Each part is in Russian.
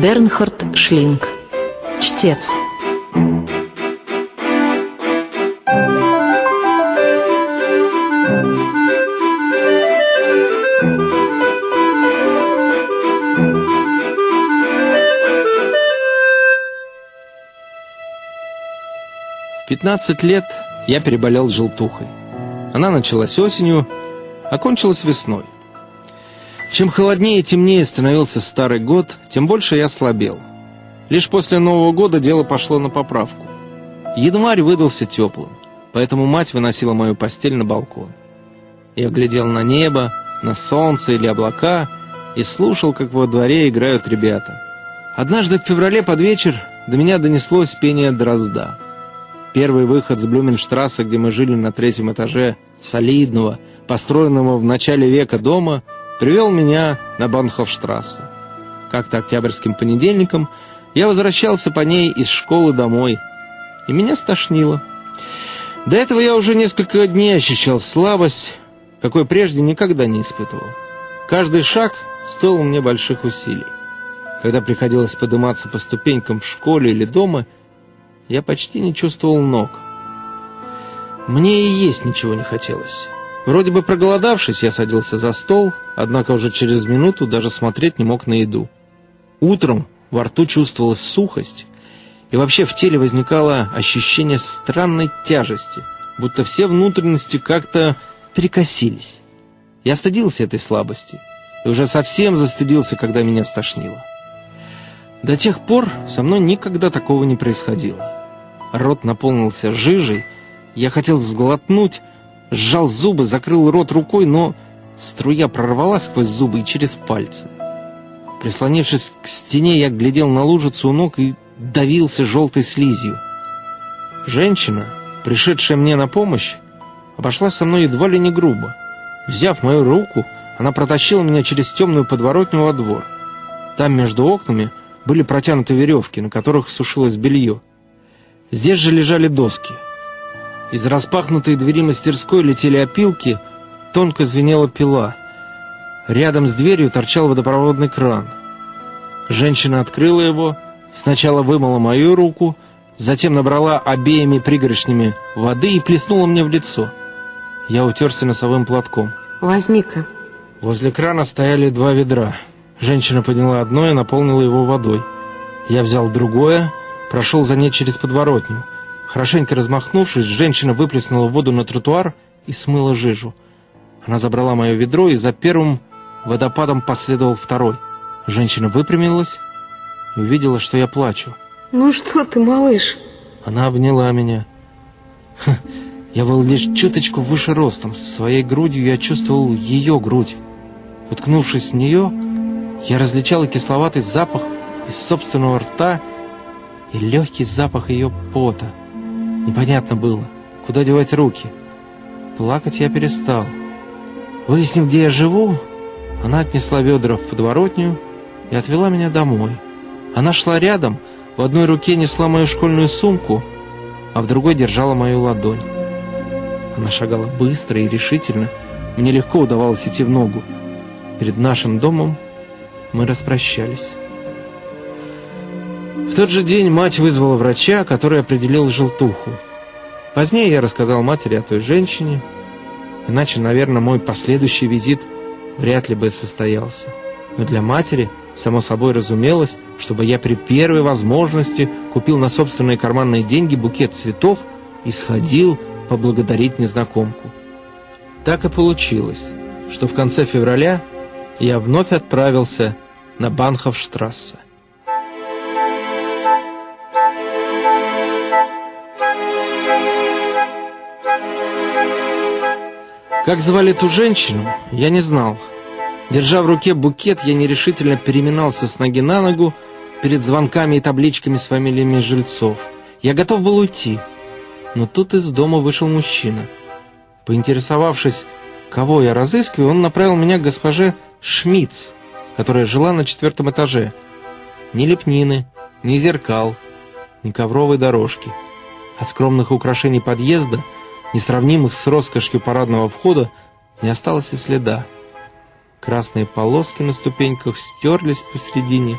Бернхард Шлинг. Чтец. В 15 лет я переболел желтухой. Она началась осенью, окончилась весной. Чем холоднее и темнее становился старый год, тем больше я слабел. Лишь после Нового года дело пошло на поправку. Январь выдался теплым, поэтому мать выносила мою постель на балкон. Я глядел на небо, на солнце или облака и слушал, как во дворе играют ребята. Однажды в феврале под вечер до меня донеслось пение дрозда. Первый выход с Блюменштрасса, где мы жили на третьем этаже солидного, построенного в начале века дома, привел меня на Банхофштрассе. Как-то октябрьским понедельником я возвращался по ней из школы домой, и меня стошнило. До этого я уже несколько дней ощущал слабость, какой прежде никогда не испытывал. Каждый шаг стоил мне больших усилий. Когда приходилось подниматься по ступенькам в школе или дома, я почти не чувствовал ног. Мне и есть ничего не хотелось. Вроде бы проголодавшись, я садился за стол, однако уже через минуту даже смотреть не мог на еду. Утром во рту чувствовалась сухость, и вообще в теле возникало ощущение странной тяжести, будто все внутренности как-то перекосились. Я стыдился этой слабости, и уже совсем застыдился, когда меня стошнило. До тех пор со мной никогда такого не происходило. Рот наполнился жижей, я хотел сглотнуть, сжал зубы, закрыл рот рукой, но струя прорвалась сквозь зубы и через пальцы. Прислонившись к стене, я глядел на лужицу у ног и давился желтой слизью. Женщина, пришедшая мне на помощь, обошла со мной едва ли не грубо. Взяв мою руку, она протащила меня через темную подворотню во двор. Там между окнами были протянуты веревки, на которых сушилось белье. Здесь же лежали доски. Из распахнутой двери мастерской летели опилки, тонко звенела пила. Рядом с дверью торчал водопроводный кран. Женщина открыла его, сначала вымыла мою руку, затем набрала обеими пригоршнями воды и плеснула мне в лицо. Я утерся носовым платком. Возьми-ка. Возле крана стояли два ведра. Женщина подняла одно и наполнила его водой. Я взял другое, прошел за ней через подворотню. Хорошенько размахнувшись, женщина выплеснула воду на тротуар и смыла жижу. Она забрала мое ведро, и за первым водопадом последовал второй. Женщина выпрямилась и увидела, что я плачу. Ну что ты, малыш? Она обняла меня. Ха, я был лишь чуточку выше ростом. Своей грудью я чувствовал ее грудь. Уткнувшись в нее, я различал и кисловатый запах из собственного рта, и легкий запах ее пота. Непонятно было, куда девать руки. Плакать я перестал. Выяснив, где я живу, она отнесла ведра в подворотню и отвела меня домой. Она шла рядом, в одной руке несла мою школьную сумку, а в другой держала мою ладонь. Она шагала быстро и решительно, мне легко удавалось идти в ногу. Перед нашим домом мы распрощались. В тот же день мать вызвала врача, который определил желтуху. Позднее я рассказал матери о той женщине, иначе, наверное, мой последующий визит вряд ли бы состоялся. Но для матери, само собой разумелось, чтобы я при первой возможности купил на собственные карманные деньги букет цветов и сходил поблагодарить незнакомку. Так и получилось, что в конце февраля я вновь отправился на Банховштрассе. Как звали ту женщину, я не знал. Держа в руке букет, я нерешительно переминался с ноги на ногу перед звонками и табличками с фамилиями жильцов. Я готов был уйти, но тут из дома вышел мужчина. Поинтересовавшись, кого я разыскиваю, он направил меня к госпоже Шмидц, которая жила на четвертом этаже. Ни лепнины, ни зеркал, ни ковровой дорожки. От скромных украшений подъезда – несравнимых с роскошью парадного входа, не осталось и следа. Красные полоски на ступеньках стерлись посредине,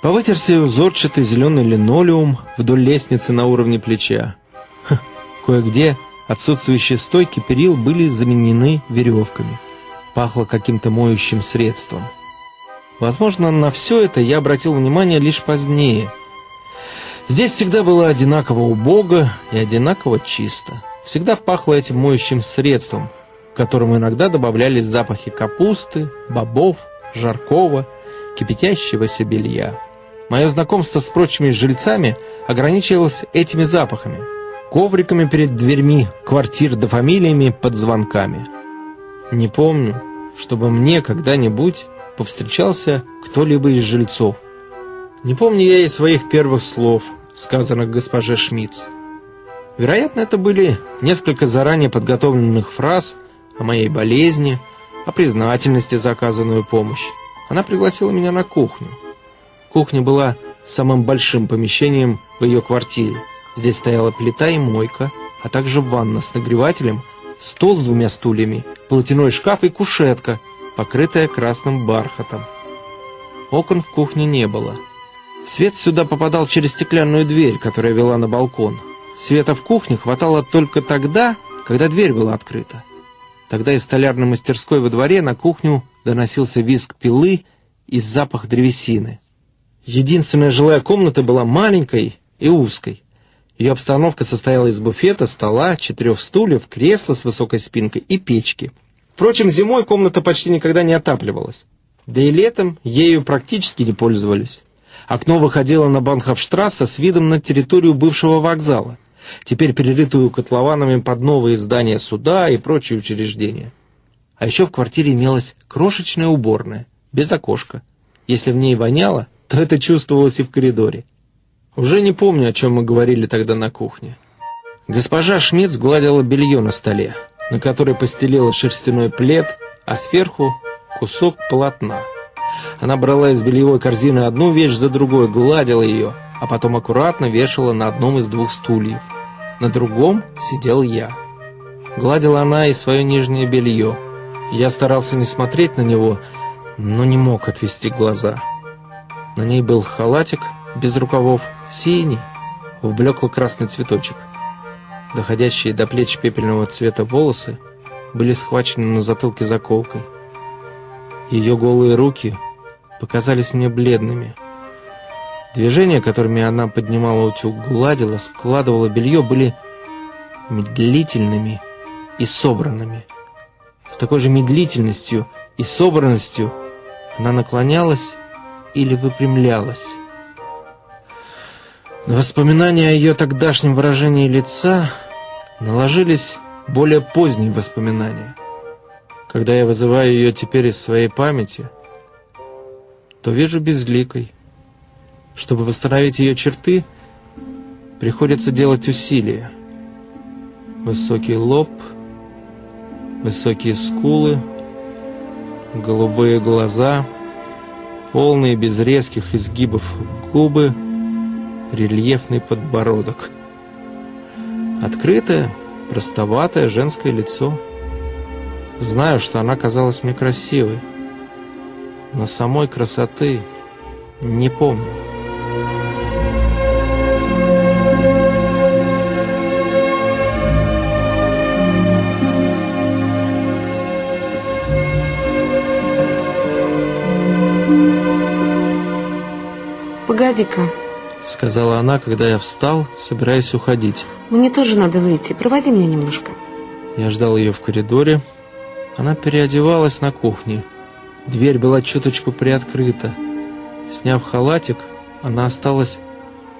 Повытерся узорчатый зеленый линолеум вдоль лестницы на уровне плеча. Кое-где отсутствующие стойки перил были заменены веревками. Пахло каким-то моющим средством. Возможно, на все это я обратил внимание лишь позднее. Здесь всегда было одинаково убого и одинаково чисто. Всегда пахло этим моющим средством, к которому иногда добавлялись запахи капусты, бобов, жаркого, кипятящегося белья. Мое знакомство с прочими жильцами ограничивалось этими запахами. Ковриками перед дверьми, квартир да фамилиями под звонками. Не помню, чтобы мне когда-нибудь повстречался кто-либо из жильцов. Не помню я и своих первых слов, сказанных госпоже Шмидц. Вероятно, это были несколько заранее подготовленных фраз о моей болезни, о признательности за оказанную помощь. Она пригласила меня на кухню. Кухня была самым большим помещением в ее квартире. Здесь стояла плита и мойка, а также ванна с нагревателем, стол с двумя стульями, платяной шкаф и кушетка, покрытая красным бархатом. Окон в кухне не было. Свет сюда попадал через стеклянную дверь, которая вела на балкон. Света в кухне хватало только тогда, когда дверь была открыта. Тогда из столярной мастерской во дворе на кухню доносился визг пилы и запах древесины. Единственная жилая комната была маленькой и узкой. Ее обстановка состояла из буфета, стола, четырех стульев, кресла с высокой спинкой и печки. Впрочем, зимой комната почти никогда не отапливалась. Да и летом ею практически не пользовались. Окно выходило на Банхофштрассе с видом на территорию бывшего вокзала, теперь перерытую котлованами под новые здания суда и прочие учреждения. А еще в квартире имелась крошечная уборная, без окошка. Если в ней воняло, то это чувствовалось и в коридоре. Уже не помню, о чем мы говорили тогда на кухне. Госпожа Шмидт гладила белье на столе, на которой постелила шерстяной плед, а сверху кусок полотна. Она брала из бельевой корзины одну вещь за другой, гладила ее, а потом аккуратно вешала на одном из двух стульев. На другом сидел я. Гладила она и свое нижнее белье. Я старался не смотреть на него, но не мог отвести глаза. На ней был халатик без рукавов, синий, в блекло-красный цветочек. Доходящие до плеч пепельного цвета волосы были схвачены на затылке заколкой. Ее голые руки показались мне бледными. Движения, которыми она поднимала утюг, гладила, складывала белье, были медлительными и собранными. С такой же медлительностью и собранностью она наклонялась или выпрямлялась. На воспоминания о ее тогдашнем выражении лица наложились более поздние воспоминания. Когда я вызываю ее теперь из своей памяти, то вижу безликой. Чтобы восстановить ее черты, приходится делать усилия. Высокий лоб, высокие скулы, голубые глаза — полные без резких изгибов губы, рельефный подбородок. Открытое, простоватое женское лицо. Знаю, что она казалась мне красивой, но самой красоты не помню. Погоди-ка. Сказала она, когда я встал, собираясь уходить. Мне тоже надо выйти. Проводи меня немножко. Я ждал ее в коридоре. Она переодевалась на кухне. Дверь была чуточку приоткрыта. Сняв халатик, она осталась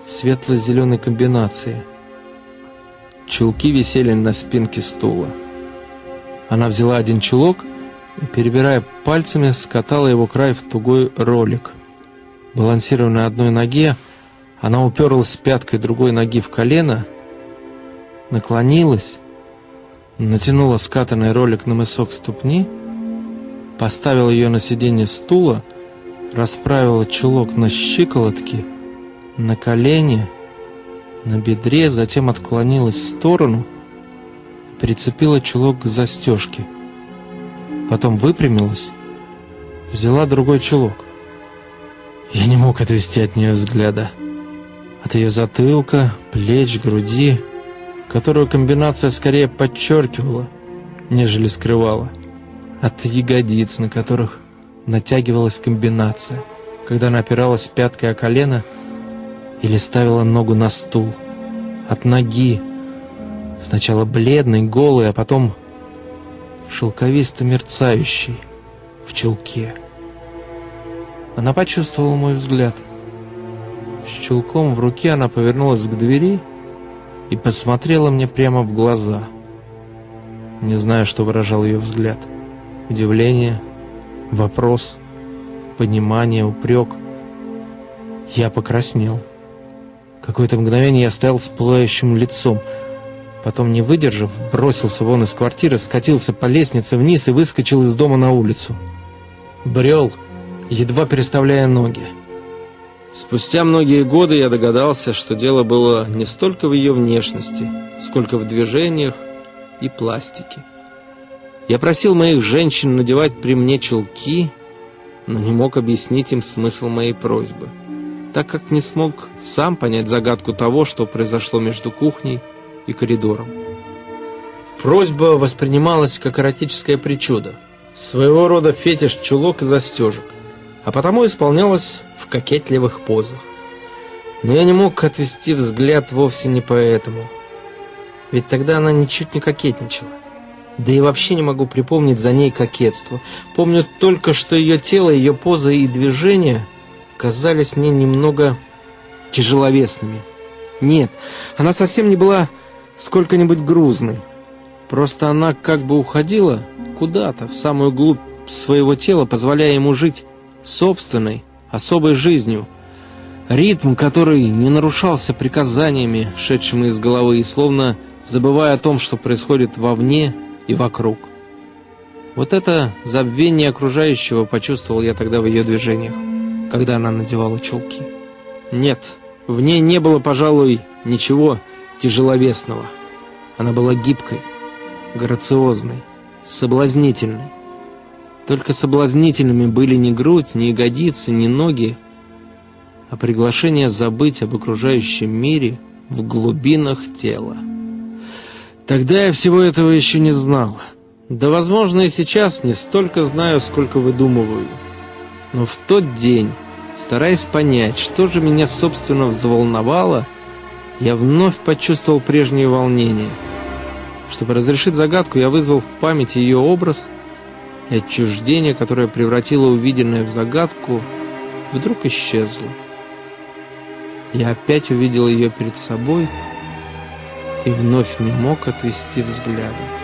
в светло-зеленой комбинации. Чулки висели на спинке стула. Она взяла один чулок и, перебирая пальцами, скатала его край в тугой ролик. Балансируя на одной ноге, она уперлась пяткой другой ноги в колено, наклонилась, натянула скатанный ролик на мысок ступни, поставила ее на сиденье стула, расправила чулок на щиколотке, на колени, на бедре, затем отклонилась в сторону и прицепила чулок к застежке. Потом выпрямилась, взяла другой чулок. Я не мог отвести от нее взгляда. От ее затылка, плеч, груди, которую комбинация скорее подчеркивала, нежели скрывала. От ягодиц, на которых натягивалась комбинация, когда она опиралась пяткой о колено или ставила ногу на стул. От ноги, сначала бледной, голой, а потом шелковисто мерцающей в чулке. Она почувствовала мой взгляд. С чулком в руке она повернулась к двери и посмотрела мне прямо в глаза. Не знаю, что выражал ее взгляд. Удивление, вопрос, понимание, упрек. Я покраснел. Какое-то мгновение я стоял с пылающим лицом. Потом, не выдержав, бросился вон из квартиры, скатился по лестнице вниз и выскочил из дома на улицу. Брел, едва переставляя ноги. Спустя многие годы я догадался, что дело было не столько в ее внешности, сколько в движениях и пластике. Я просил моих женщин надевать при мне чулки, но не мог объяснить им смысл моей просьбы, так как не смог сам понять загадку того, что произошло между кухней и коридором. Просьба воспринималась как эротическое причудо, своего рода фетиш чулок и застежек, а потому исполнялась в кокетливых позах. Но я не мог отвести взгляд вовсе не поэтому, ведь тогда она ничуть не кокетничала. Да и вообще не могу припомнить за ней кокетство. Помню только, что ее тело, ее поза и движения казались мне немного тяжеловесными. Нет, она совсем не была сколько-нибудь грузной. Просто она как бы уходила куда-то, в самую глубь своего тела, позволяя ему жить собственной, особой жизнью. Ритм, который не нарушался приказаниями, шедшими из головы, и словно забывая о том, что происходит вовне, и вокруг. Вот это забвение окружающего почувствовал я тогда в ее движениях, когда она надевала чулки. Нет, в ней не было, пожалуй, ничего тяжеловесного. Она была гибкой, грациозной, соблазнительной. Только соблазнительными были не грудь, не ягодицы, не ноги, а приглашение забыть об окружающем мире в глубинах тела. Тогда я всего этого еще не знал. Да, возможно, и сейчас не столько знаю, сколько выдумываю. Но в тот день, стараясь понять, что же меня, собственно, взволновало, я вновь почувствовал прежние волнения. Чтобы разрешить загадку, я вызвал в памяти ее образ, и отчуждение, которое превратило увиденное в загадку, вдруг исчезло. Я опять увидел ее перед собой — и вновь не мог отвести взгляда.